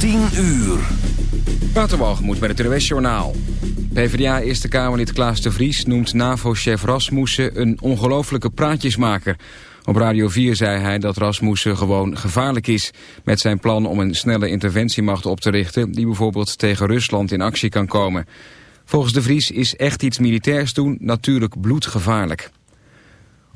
10 uur. Waterwalgemoed bij het NWS Journaal. PvdA Eerste Kamerlid Klaas de Vries noemt NAVO-chef Rasmussen een ongelofelijke praatjesmaker. Op Radio 4 zei hij dat Rasmussen gewoon gevaarlijk is... met zijn plan om een snelle interventiemacht op te richten... die bijvoorbeeld tegen Rusland in actie kan komen. Volgens de Vries is echt iets militairs doen natuurlijk bloedgevaarlijk.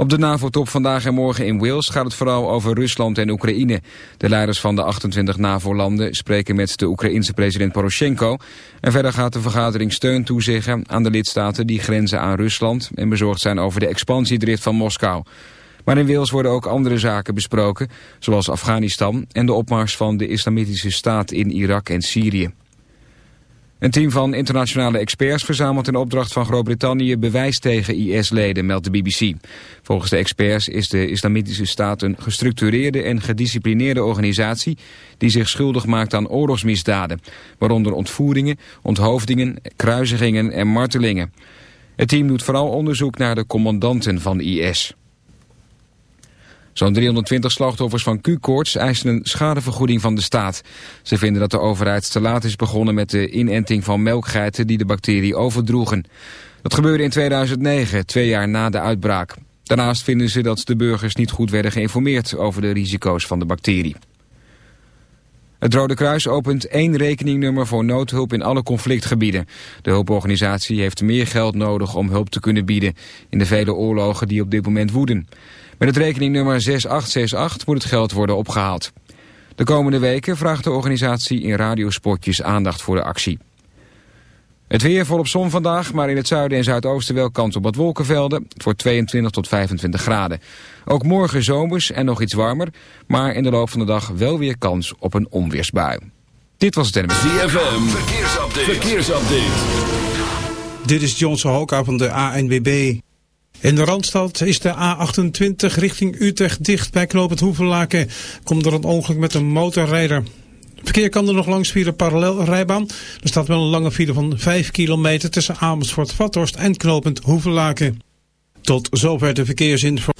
Op de NAVO-top vandaag en morgen in Wales gaat het vooral over Rusland en Oekraïne. De leiders van de 28 NAVO-landen spreken met de Oekraïense president Poroshenko. En verder gaat de vergadering steun toezeggen aan de lidstaten die grenzen aan Rusland... en bezorgd zijn over de expansiedrift van Moskou. Maar in Wales worden ook andere zaken besproken, zoals Afghanistan... en de opmars van de islamitische staat in Irak en Syrië. Een team van internationale experts verzamelt in opdracht van Groot-Brittannië bewijs tegen IS-leden, meldt de BBC. Volgens de experts is de Islamitische Staat een gestructureerde en gedisciplineerde organisatie die zich schuldig maakt aan oorlogsmisdaden, waaronder ontvoeringen, onthoofdingen, kruisigingen en martelingen. Het team doet vooral onderzoek naar de commandanten van IS. Zo'n 320 slachtoffers van Q-koorts eisen een schadevergoeding van de staat. Ze vinden dat de overheid te laat is begonnen met de inenting van melkgeiten die de bacterie overdroegen. Dat gebeurde in 2009, twee jaar na de uitbraak. Daarnaast vinden ze dat de burgers niet goed werden geïnformeerd over de risico's van de bacterie. Het Rode Kruis opent één rekeningnummer voor noodhulp in alle conflictgebieden. De hulporganisatie heeft meer geld nodig om hulp te kunnen bieden in de vele oorlogen die op dit moment woeden. Met het rekeningnummer 6868 moet het geld worden opgehaald. De komende weken vraagt de organisatie in radiospotjes aandacht voor de actie. Het weer volop zon vandaag, maar in het zuiden en zuidoosten wel kans op wat wolkenvelden. Het wordt 22 tot 25 graden. Ook morgen zomers en nog iets warmer, maar in de loop van de dag wel weer kans op een onweersbui. Dit was het NMS. ZFM, verkeersupdate. verkeersupdate. Dit is Johnson Hoka van de ANWB. In de Randstad is de A28 richting Utrecht dicht bij knooppunt Hoevenlaken. Komt er een ongeluk met een motorrijder. Verkeer kan er nog langs via de parallelrijbaan. Er staat wel een lange file van 5 kilometer tussen Amersfoort-Vathorst en knooppunt Hoevenlaken. Tot zover de verkeersinformatie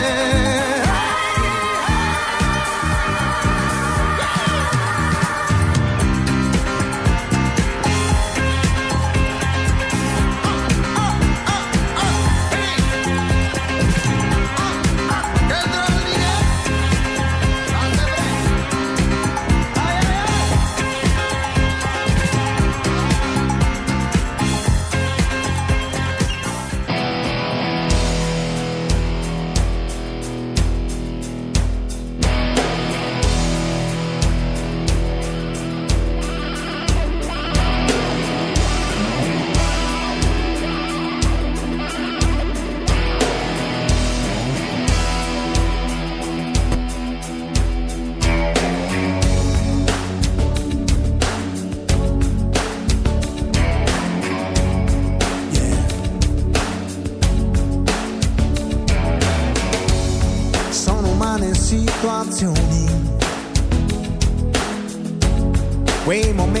way more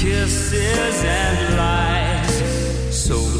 kisses and lies. So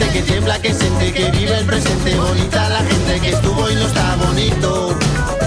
que tiembla, que siente, que vive el presente, bonita la gente que estuvo y no está bonito.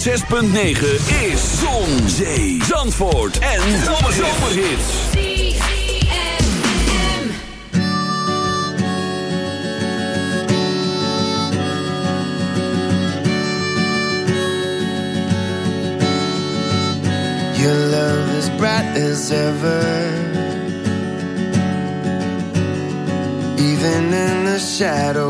106.9 is Zon, Zee, Zandvoort en Zomerhits. Your love is bright as ever. Even in the shadows.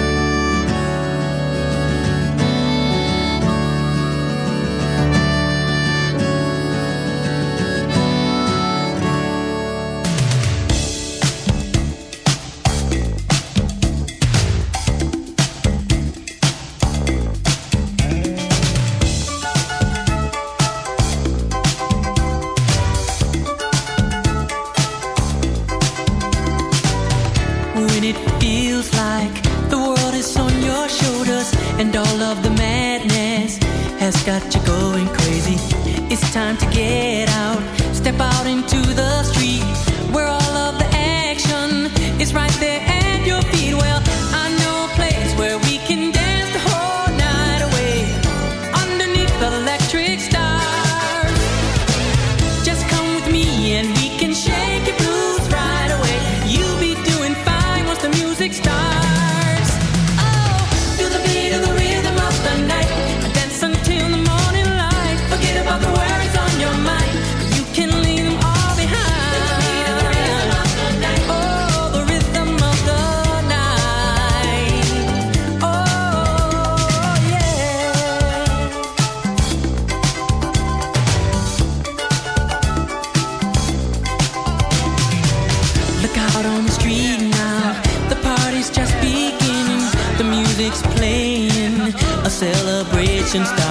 patience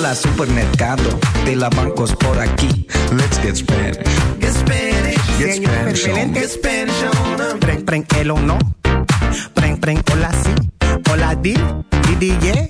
Hola supermercado de la bancos por aquí. Let's get Spanish. Get Spanish. Get Spanish on. Get Spanish on. Preng, preng, el of no. Preng, preng, hola si. Hola di, di, di, yeah.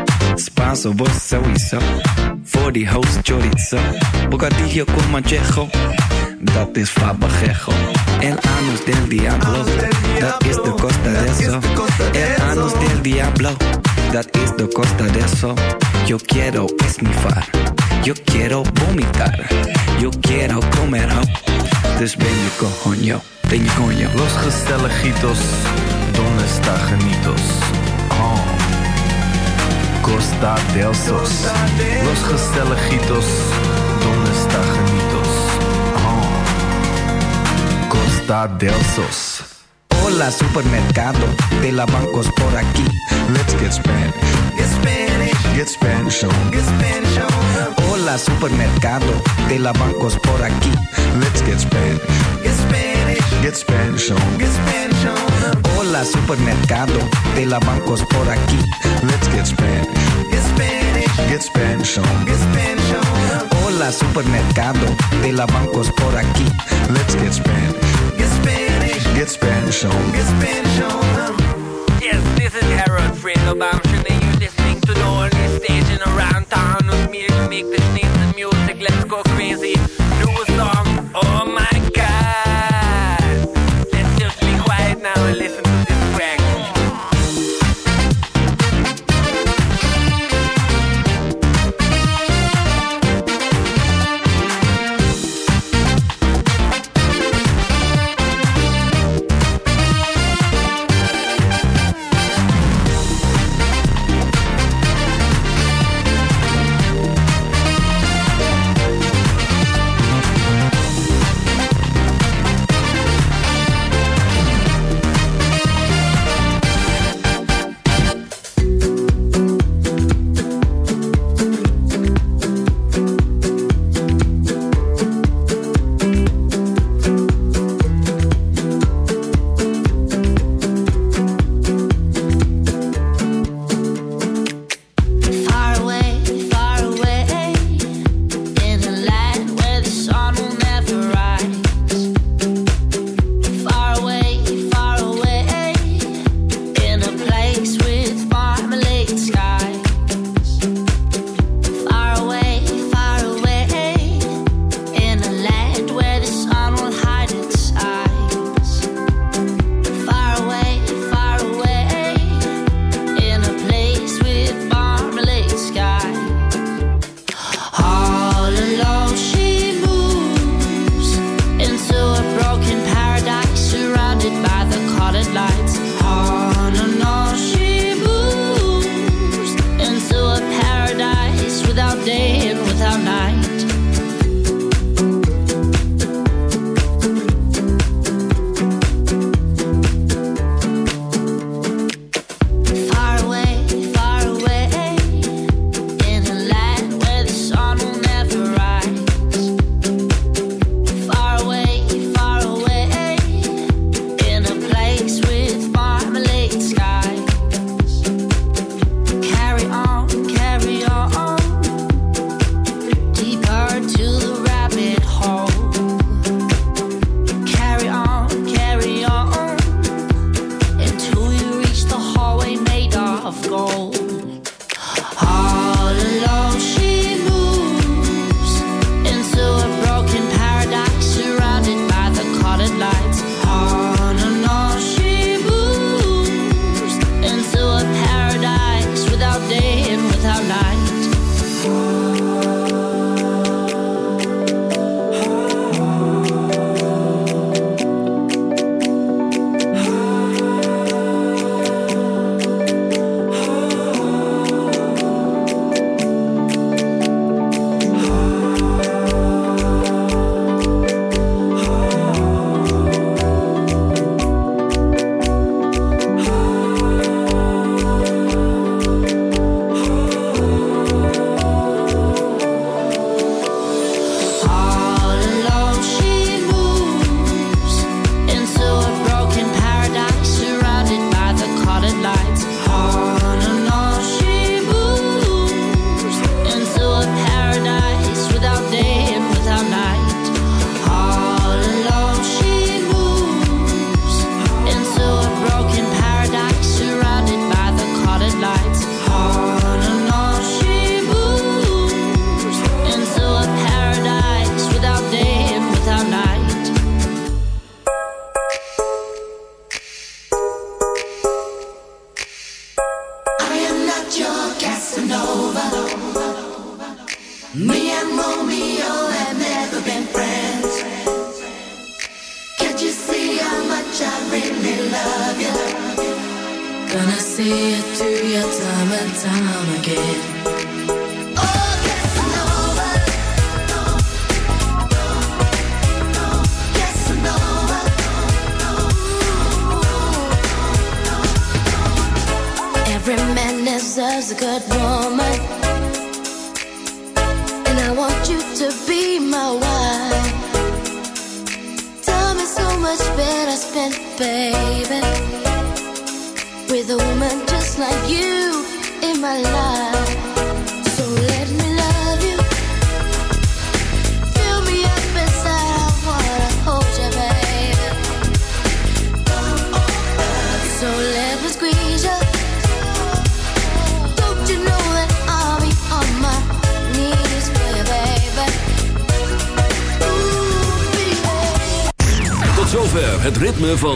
Spanso, vos. Voor die host chorizo. Bocadillo con manchejo. Dat is fabajejo. El anus del diablo. Dat is de costa de eso. El anus del diablo. Dat is de costa de eso. Yo quiero esnifar. Yo quiero vomitar. Yo quiero comer. Dus ben je coño. Ben je coño. Los gezelligitos, donde está genitos? Oh. Costa del Sos. Los gezelligitos, donde está genitos? Oh. Costa del Sos. Hola supermercado de la bancos por aquí. Let's get Spanish. Get Spanish. Get Spanish on. Get Spanish on. Hola supermercado de la bancos por aquí. Let's get Spanish. Get Spanish. Get Spanish on. Get Spanish on. Hola supermercado de la bancos por aquí. supermercado, de la bancos por aquí. Let's get Spanish. Get Spanish. Get Spanish on. Get Spanish on. Yes, this is Harold Fredelbaum. I'm sure that you're listening to the only station around town with me to make the sneeze and music. Let's go crazy.